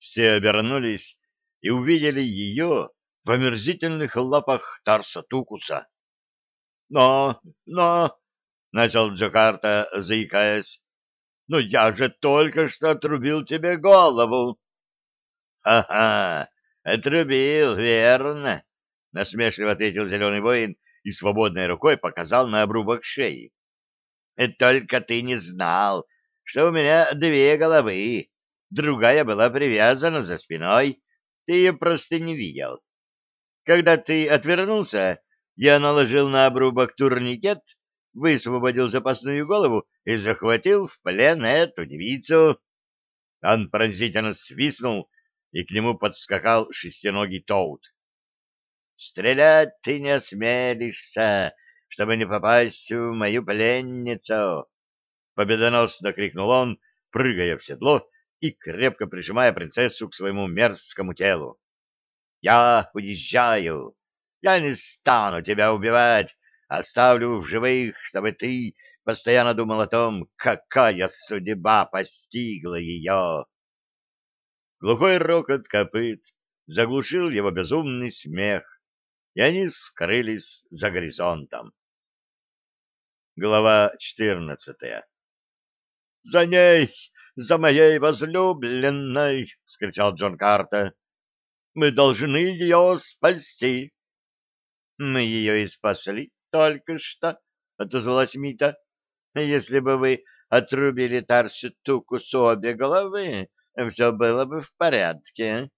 Все обернулись и увидели ее в омерзительных лапах Тарса Тукуса. «Но, но!» — начал Джакарта, заикаясь. «Но я же только что отрубил тебе голову!» «Ага, отрубил, верно!» — насмешливо ответил зеленый воин и свободной рукой показал на обрубок шеи. «Только ты не знал, что у меня две головы, другая была привязана за спиной, ты ее просто не видел. Когда ты отвернулся, я наложил на обрубок турникет, высвободил запасную голову и захватил в плен эту девицу. Он пронзительно свистнул, и к нему подскакал шестиногий Тоут. «Стрелять ты не осмелишься, чтобы не попасть в мою пленницу!» Победоносно крикнул он, прыгая в седло и крепко прижимая принцессу к своему мерзкому телу. «Я уезжаю! Я не стану тебя убивать, оставлю в живых, чтобы ты постоянно думал о том, какая судьба постигла ее!» Глухой рокот копыт заглушил его безумный смех, и они скрылись за горизонтом. Глава четырнадцатая «За ней! За моей возлюбленной!» — скричал Джон Карта. «Мы должны ее спасти!» «Мы ее и спасли только что!» — отозвалась Мита. «Если бы вы отрубили Тарсу Тукусу обе головы, все было бы в порядке».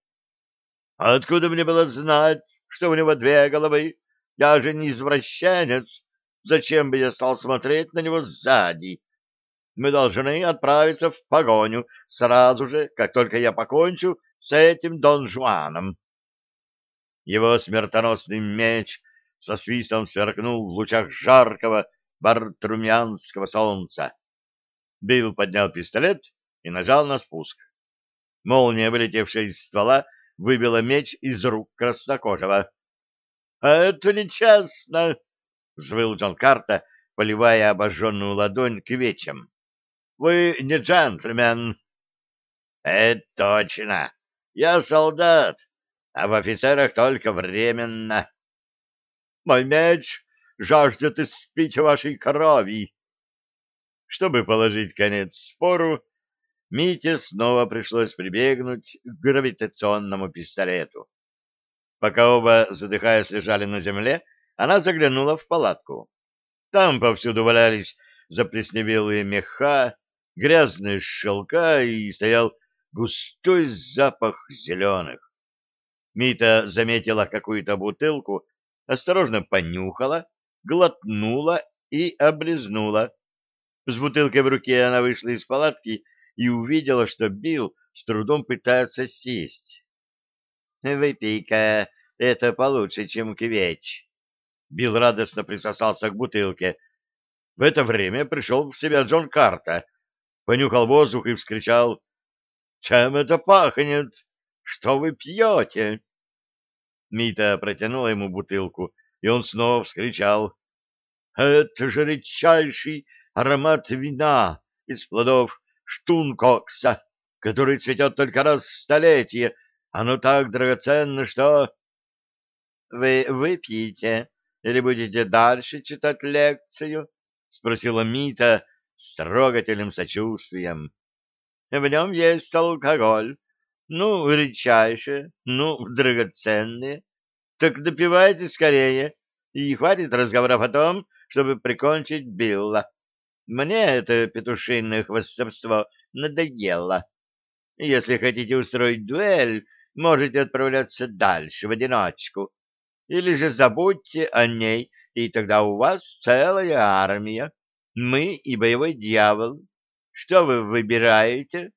«Откуда мне было знать, что у него две головы? Я же не извращенец. Зачем бы я стал смотреть на него сзади?» Мы должны отправиться в погоню сразу же, как только я покончу с этим Дон Жуаном. Его смертоносный меч со свистом сверкнул в лучах жаркого бартрумянского солнца. Билл поднял пистолет и нажал на спуск. Молния, вылетевшая из ствола, выбила меч из рук краснокожего. — Это нечестно! — взвыл Джон Карта, поливая обожженную ладонь квечем. Вы не джентльмен. — Это точно. Я солдат, а в офицерах только временно. Мой меч жаждет испить вашей крови. Чтобы положить конец спору, Мите снова пришлось прибегнуть к гравитационному пистолету. Пока оба, задыхаясь, лежали на земле, она заглянула в палатку. Там повсюду валялись заплесневелые меха, грязные шелка и стоял густой запах зеленых. Мита заметила какую-то бутылку, осторожно понюхала, глотнула и облизнула. С бутылкой в руке она вышла из палатки и увидела, что Билл с трудом пытается сесть. — Выпей-ка, это получше, чем квеч. Билл радостно присосался к бутылке. В это время пришел в себя Джон Карта понюхал воздух и вскричал «Чем это пахнет? Что вы пьете?» Мита протянула ему бутылку, и он снова вскричал «Это же редчайший аромат вина из плодов штункокса, который цветет только раз в столетие. Оно так драгоценно, что...» «Вы выпьете или будете дальше читать лекцию?» — спросила Мита, с трогательным сочувствием. В нем есть алкоголь, ну, редчайшее, ну, драгоценное. Так допивайте скорее, и хватит разговоров о том, чтобы прикончить Билла. Мне это петушиное хвостовство надоело. Если хотите устроить дуэль, можете отправляться дальше в одиночку. Или же забудьте о ней, и тогда у вас целая армия. Мы и боевой дьявол. Что вы выбираете?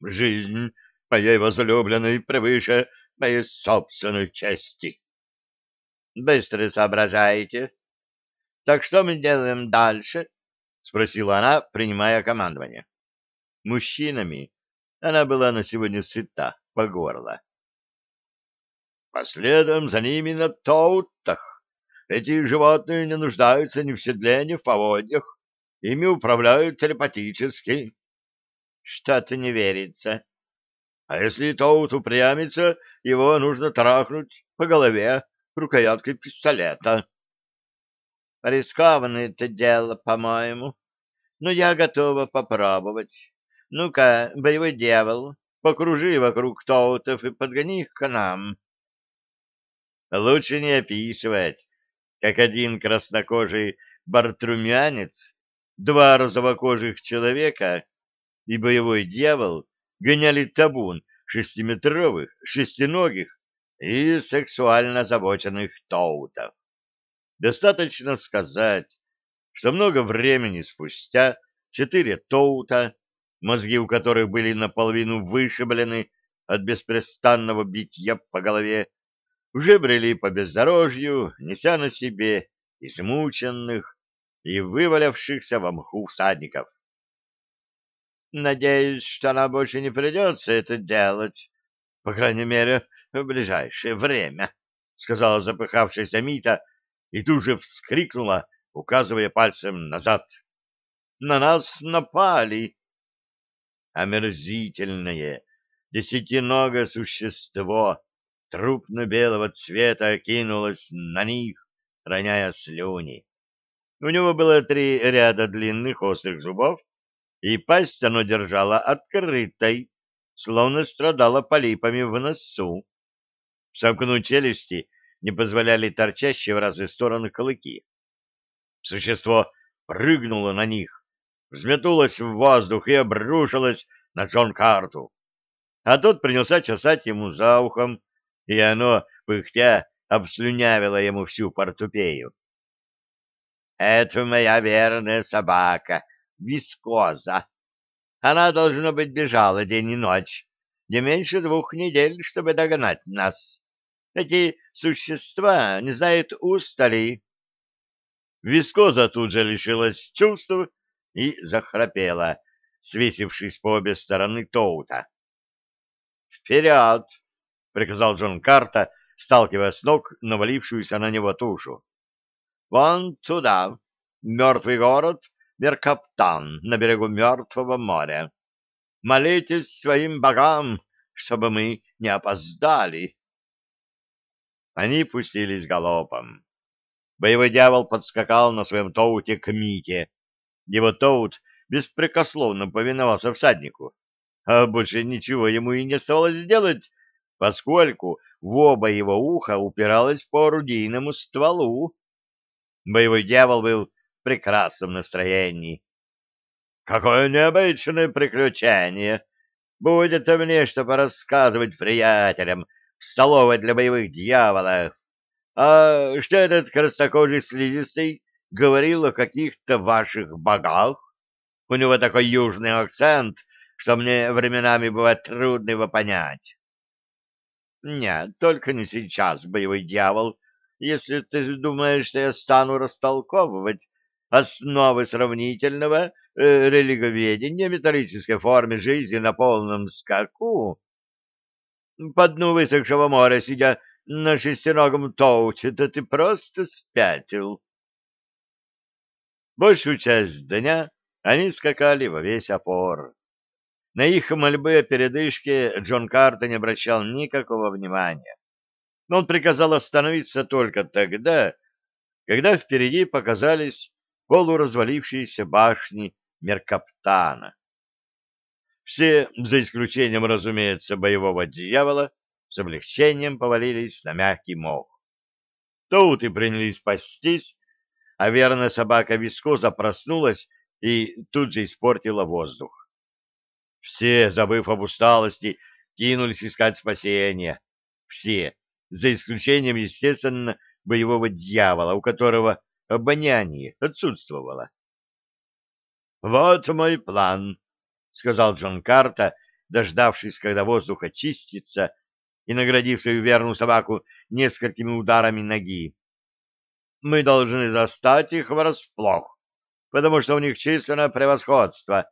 Жизнь моей возлюбленной превыше моей собственной чести. Быстро соображаете. Так что мы делаем дальше? Спросила она, принимая командование. Мужчинами она была на сегодня сыта по горло. Последом за ними на тоутах эти животные не нуждаются ни в седле, ни в поводьях. Ими управляют телепатически. Что-то не верится. А если Тоут упрямится, его нужно трахнуть по голове рукояткой пистолета. Рискованное это дело, по-моему, но я готова попробовать. Ну-ка, боевой дьявол, покружи вокруг Тоутов и подгони их к нам. Лучше не описывать, как один краснокожий бартрумянец, два розовокожих человека и боевой дьявол гоняли табун шестиметровых, шестиногих и сексуально озабоченных тоутов. Достаточно сказать, что много времени спустя четыре тоута, мозги у которых были наполовину вышиблены от беспрестанного битья по голове, уже брели по бездорожью, неся на себе измученных и вывалявшихся в мху всадников. Надеюсь, что нам больше не придется это делать, по крайней мере, в ближайшее время, — сказала запыхавшаяся Мита и тут же вскрикнула, указывая пальцем назад. — На нас напали! Омерзительное, десятиногое существо трупно-белого цвета кинулось на них, роняя слюни. У него было три ряда длинных острых зубов, и пасть оно держало открытой, словно страдало полипами в носу. Сомкнуть челюсти не позволяли торчащие в разные стороны клыки. Существо прыгнуло на них, взметнулось в воздух и обрушилось на Джон Карту. А тот принялся чесать ему за ухом, и оно, пыхтя, обслюнявило ему всю портупею. — Это моя верная собака, вискоза. Она, должно быть, бежала день и ночь, не меньше двух недель, чтобы догнать нас. Эти существа не знают устали. Вискоза тут же лишилась чувств и захрапела, свесившись по обе стороны Тоута. «Вперед!» — приказал Джон Карта, сталкивая с ног навалившуюся на него тушу. «Вон туда, мертвый город Меркаптан на берегу Мертвого моря. Молитесь своим богам, чтобы мы не опоздали. Они пустились галопом. Боевой дьявол подскакал на своем тоуте к Мите. Его тоут беспрекословно повиновался всаднику, а больше ничего ему и не оставалось сделать, поскольку в оба его уха упиралось по орудийному стволу. Боевой дьявол был прекрасном настроении. «Какое необычное приключение! Будет мне что порассказывать приятелям в столовой для боевых дьяволов. А что этот краснокожий слизистый говорил о каких-то ваших богах? У него такой южный акцент, что мне временами бывает трудно его понять». «Нет, только не сейчас, боевой дьявол, если ты думаешь, что я стану растолковывать основы сравнительного э, религоведения металлической форме жизни на полном скаку, по дну высохшего моря, сидя на шестиногом тоуте, да ты просто спятил. Большую часть дня они скакали во весь опор. На их мольбы о передышке Джон Карта не обращал никакого внимания. Но он приказал остановиться только тогда, когда впереди показались полуразвалившиеся башни Меркаптана. Все, за исключением, разумеется, боевого дьявола, с облегчением повалились на мягкий мох. Тут и принялись пастись, а верная собака Вискоза проснулась и тут же испортила воздух. Все, забыв об усталости, кинулись искать спасения. Все, за исключением, естественно, боевого дьявола, у которого обоняние отсутствовало. «Вот мой план», — сказал Джон Карта, дождавшись, когда воздух очистится, и наградив свою верную собаку несколькими ударами ноги. «Мы должны застать их врасплох, потому что у них численное превосходство.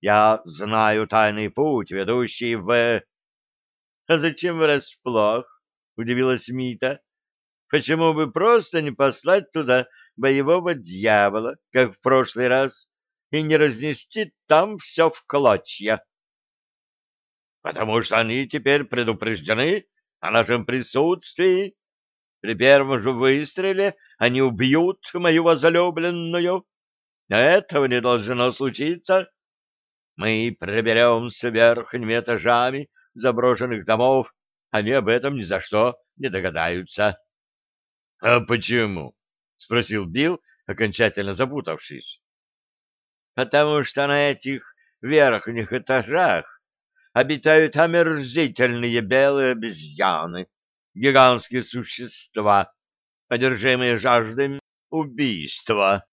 Я знаю тайный путь, ведущий в...» «А зачем врасплох?» — удивилась Мита. «Почему бы просто не послать туда боевого дьявола, как в прошлый раз, и не разнести там все в клочья. потому что они теперь предупреждены о нашем присутствии. При первом же выстреле они убьют мою возлюбленную. Этого не должно случиться. Мы проберемся верхними этажами заброшенных домов, они об этом ни за что не догадаются. — А почему? — спросил Билл, окончательно запутавшись. — Потому что на этих верхних этажах обитают омерзительные белые обезьяны, гигантские существа, одержимые жаждой убийства.